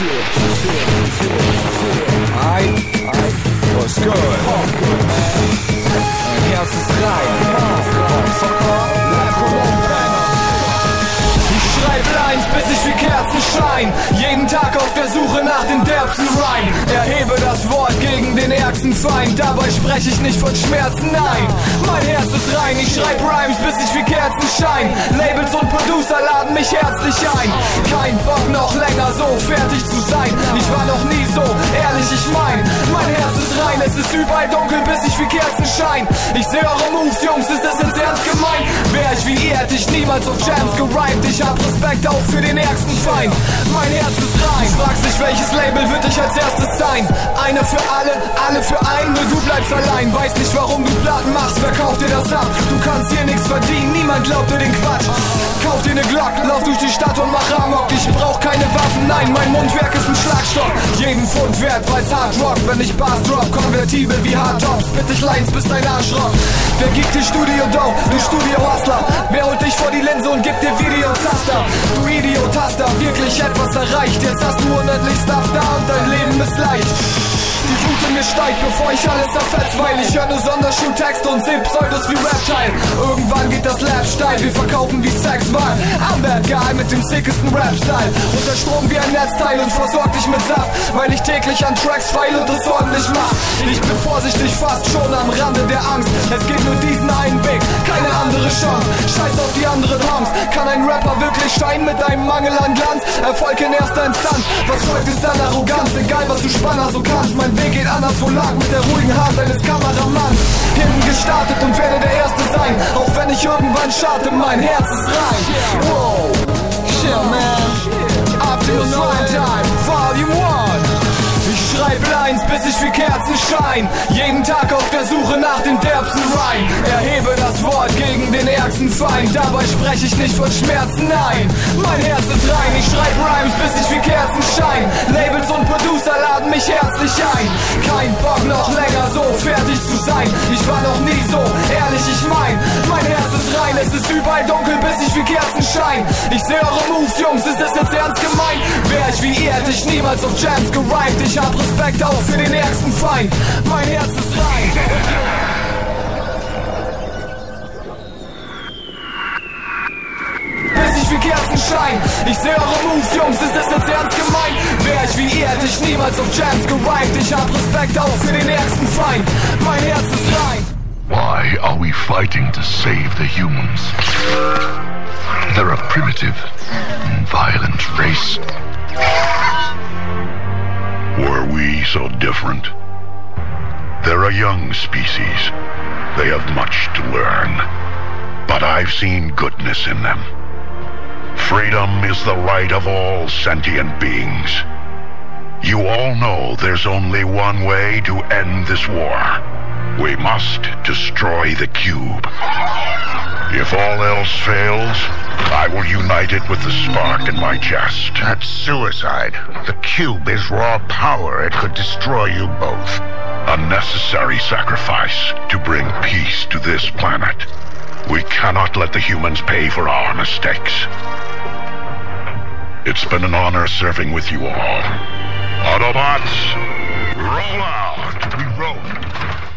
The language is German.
Ich schreib Lines, bis ich wie Kerzen schein. Jeden Tag auf der Suche nach den derbsten Rhyme. Erhebe das Ärgsten Feind. Dabei spreche ich nicht von Schmerzen, nein. Mein Herz ist rein, ich schreib Rhymes, bis ich wie Kerzen schein. Labels und Producer laden mich herzlich ein. Kein Bock noch länger so fertig zu sein. Ich war noch nie so ehrlich, ich mein. Mein Herz ist rein, es ist überall dunkel, bis ich wie Kerzen schein. Ich seh eure Moves, Jungs, ist niemals auf Jams gerimt. Ich hab Respekt auch für den ärgsten Feind. Mein Herz ist rein. Du fragst welches Label wird ich als erstes sein? Einer für alle, alle für einen, nur du bleibst allein. Weiß nicht, warum du Platten machst, wer kauft dir das ab? Du kannst hier nichts verdienen, niemand glaubt dir den Quatsch. Kauf dir ne Glock, lauf durch die Stadt Mein Mundwerk ist ein Schlagstock. Jeden Pfund wert, weil's hart rock. Wenn ich Bars drop, konvertibel wie Hardtops. Bitte ich Lines, bis dein Arsch rockt. Wer gibt dir Studio Dough, du Studio Hustler? Wer holt dich vor die Linse und gibt dir Videotaster? Du Idiot hast da wirklich etwas erreicht. Jetzt hast du unendlich Stuff da und dein Leben ist leicht. Die Wut in mir steigt, bevor ich alles zerfetzt, weil ich höre nur Sonderschultexte und seh Pseudos wie Reptile. Irgendwann geht das Lab steil, wir verkaufen wie Sex, Mann. Guy mit dem sickesten Rap-Style. Unter Strom wie ein Netzteil und versorg dich mit Saft, weil ich täglich an Tracks feile und es ordentlich mach. Ich bin vorsichtig fast schon am Rande der Angst. Es gibt nur diesen einen Weg, keine andere Chance. Scheiß auf die anderen Hongs. Kann ein Rapper wirklich scheinen mit einem Mangel an Glanz? Erfolg in erster Instanz. Was folgt ist dann Arroganz? Egal was du Spanner so kannst. Mein Weg geht anderswo lang mit der ruhigen Hand eines Kameramanns. Hinten gestartet und werde der Erste sein. Auch wenn ich irgendwann starte, mein Herz ist rein. Wow, chill, man. I feel slime time, volume one. Schreib Lines, bis ich wie Kerzen schein. Jeden Tag auf der Suche nach dem derbsten Rhyme. Erhebe das Wort gegen den ärgsten Feind. Dabei spreche ich nicht von Schmerzen, nein. Mein Herz ist rein, ich schreib Rhymes, bis ich wie Kerzen schein. Labels und Producer laden mich herzlich ein. Kein Bock noch länger so fertig zu sein. Ich war noch nie so ehrlich, ich mein. Mein Herz ist rein, es ist überall dunkel, bis ich wie Kerzen schein. Ich seh eure Moves, Jungs, ist das jetzt ernst gemeint? Wär ich wie ihr, hätte ich niemals auf Jams gerimt. Ich hab Respekt auch für den ärgsten Feind. Mein Herz ist rein. Wie Kerzen schein. Ich seh eure Moves, Jungs, ist das jetzt ernst gemeint? Wär ich wie ihr, hätte ich niemals auf Jams gerimt. Ich hab Respekt auch für den ärgsten Feind. Mein Herz ist rein. Why are we fighting to save the humans? They're a primitive and violent race. Were we so different? They're a young species. They have much to learn. But I've seen goodness in them. Freedom is the right of all sentient beings. You all know there's only one way to end this war. We must destroy the cube. If all else fails, I will unite it with the spark in my chest. That's suicide. The cube is raw power. It could destroy you both. A necessary sacrifice to bring peace to this planet. We cannot let the humans pay for our mistakes. It's been an honor serving with you all. Autobots, roll out! We roll.